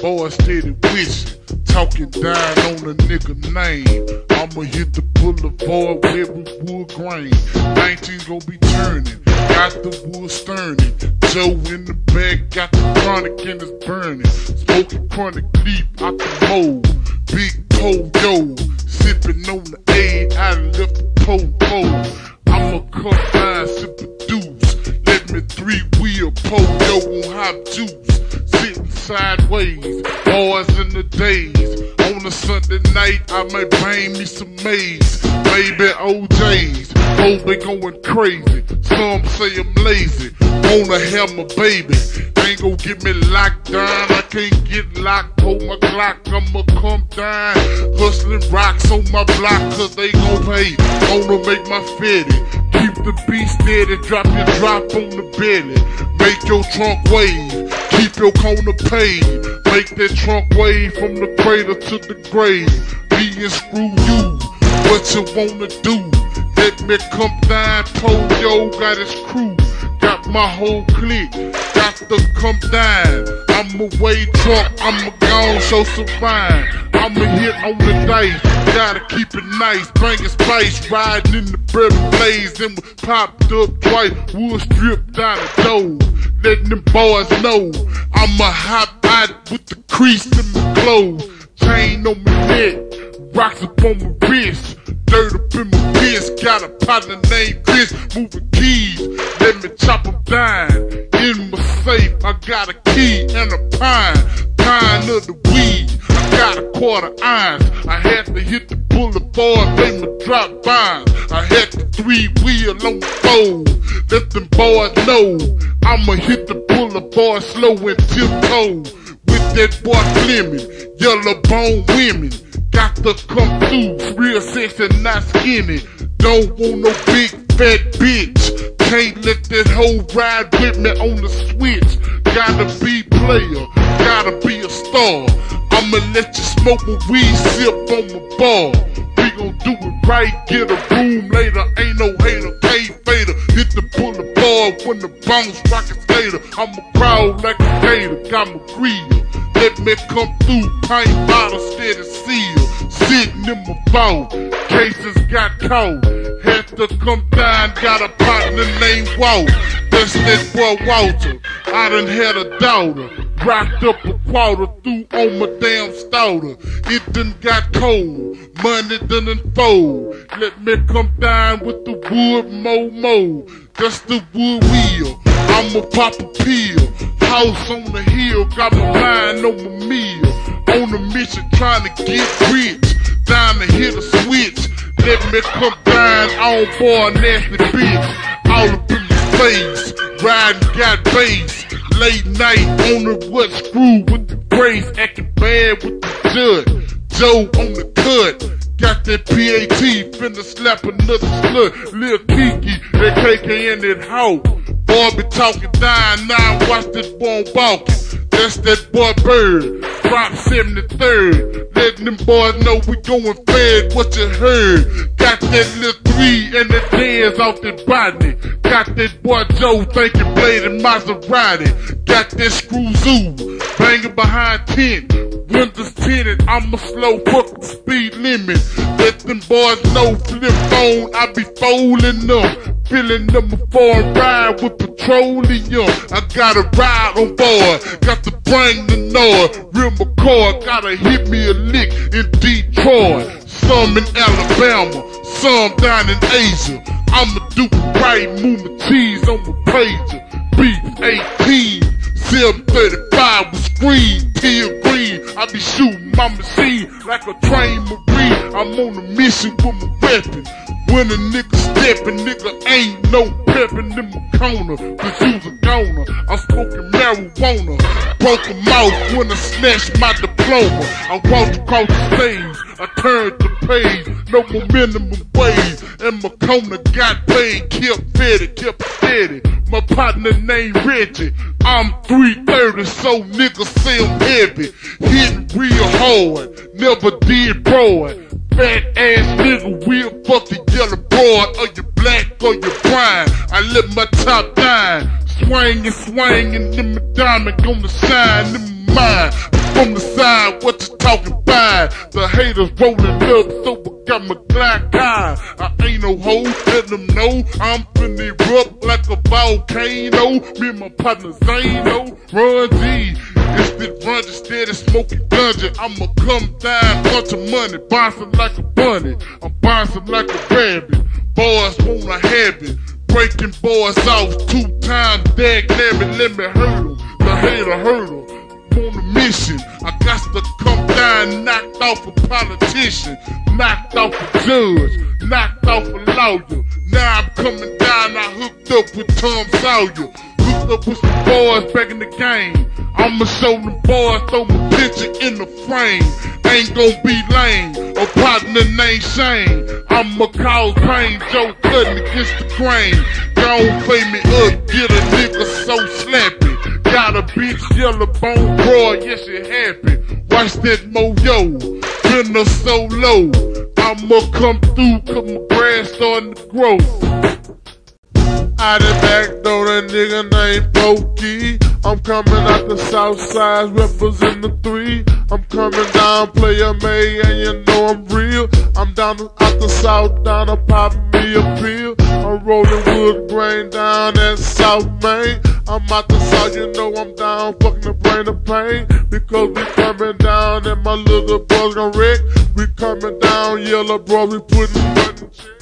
boys steady wishing, talking down on a nigga name. I'ma hit the boulevard with every wood grain. 19 gon' be turning, got the wood sterning. Joe in the back, got the chronic and it's burning. Smoking chronic deep out the mold. Big pole yo, sipping on the aid, I left the pole. I'ma come down, sip a deuce. Let me three wheel pole yo on hot juice. Sitting sideways, boys in the days. On a Sunday night, I may bang me some maize. Baby OJ's, Kobe oh, going crazy. Some say I'm lazy, wanna have my baby. Ain't gon' get me locked down, I can't get locked. Hold my Glock, I'ma come down. Hustling rocks on my block, cause they gon' pay. Wanna make my fitty. Keep the beast steady, drop your drop on the belly. Make your trunk wave, keep your corner paid. Make that trunk wave from the cradle to the grave. Me and screw you, what you wanna do? Let me come down, Polio got his crew. Got my whole clique, got to come down. I'm a way drunk, I'm a gone, show some fine. I'm a hit on the dice, gotta keep it nice. Bringing spice, riding in the bread blaze. Then we popped up twice, wood stripped down the door. Letting them boys know I'm a hot body with the crease in my clothes. Chain on my neck, rocks up on my wrist. Dirt up in my fist, got a partner named Chris, moving keys. Let me chop them down. In my safe, I got a key and a pine, pine of the weed. Got a quarter ounce. I had to hit the boulevard, make me drop vines. I had the three wheel on the fold. Let them boys know I'ma hit the boulevard slow and tiptoe. With that boy Fleming, yellow bone women. Got to come through, real sexy, not skinny. Don't want no big fat bitch. Can't let that whole ride with me on the switch. Gotta be player, gotta be a star. I'ma let you smoke a weed sip on my bar. We gon' do it right, get a room later. Ain't no hater, K fader. Hit the boulevard when the bounce rocket skater. I'ma crowd like a gator, got my grill. Let me come through, pint bottle steady seal. Sitting in my boat, cases got cold. Had to come down, got a partner named Walt. That's that boy Walter. I done had a daughter. Rocked up a quarter through on my damn starter. It done got cold, money done unfold. Let me come down with the wood mo mo. That's the wood wheel. I'ma pop a pill. House on the hill, got my mind on my meal. On a mission trying to get rich. Down to hit a switch. Let me come down on board nasty bitch. All up in my face. Riding got bass. Late night on the what screw with the grace. Acting bad with the judge. Joe on the cut. Got that PAT, finna slap another slut. Lil Kiki, that KK in that hoe. Boy be talking down now, watch this boy walking. That's that boy Bird, Prop 73rd. Letting them boys know we going fed, what you heard. Got that little three and the dance off the body. Got that boy Joe thinking Blade and Maserati. Got that screw zoo, banging behind tent. Windows tinted, I'm a slow fuck speed limit. Let them boys know, flip phone, I be folding them. Them a foreign ride with petroleum. I gotta ride on board, got to bring the noise. Real McCoy, gotta hit me a lick in Detroit. Some in Alabama, some down in Asia. I'ma do right, move my cheese on my pager. Beef 18, 735 with screen, teal green. I be shooting my machine like a trained marine. I'm on a mission with my weapon. When a nigga steppin', nigga ain't no peppin' in my corner. Cause you's a goner. I'm smoking marijuana. Broke a mouth when I snatched my diploma. I walked across the stage. I turned the page. No more minimum wage. And my corner got paid. Kept it, kept steady. My partner named Reggie. I'm 330, so niggas I'm heavy. Hitting real hard. Never did broad. Fat ass nigga, we'll fuck the yellow broad, or you black or you brown. I let my top down, swing and swing, and then my diamond gonna shine. From the side, what you talking about? The haters rolling up, so I got my black eye. I ain't no hoe, let them know I'm finna erupt like a volcano. Me and my partner Zano, Run G. It's the run steady smoking dungeon. I'ma come down, bunch of money, bouncing like a bunny. I'm bouncing like a rabbit. Boys wanna have it. Breaking boys off two times, dead, let me, let me hurt them. The hater hurt. On a mission, I got to come down, knocked off a politician, knocked off a judge, knocked off a lawyer. Now I'm coming down, I hooked up with Tom Sawyer, hooked up with some boys back in the game. I'ma show them boys, throw my picture in the frame. Ain't gonna be lame, a partner named Shane. I'ma cause pain, Joe cutting against the crane. Don't play me up, get a nigga so slappy. Got a bitch yellow bone broad, yes it happened. Watch that moyo, been a so low. I'ma come through, cause my grass starting to grow. Out the back door, that nigga named Pokey. I'm coming out the south side, representing the three. I'm coming down, player May, and you know I'm real. I'm down out the south, down to pop me a pill. I'm rolling wood grain down at South Main. I'm out the south, you know I'm down, fucking the brain of pain. Because we coming down and my little boys gon' wreck. We coming down, yellow bro, we putting button check.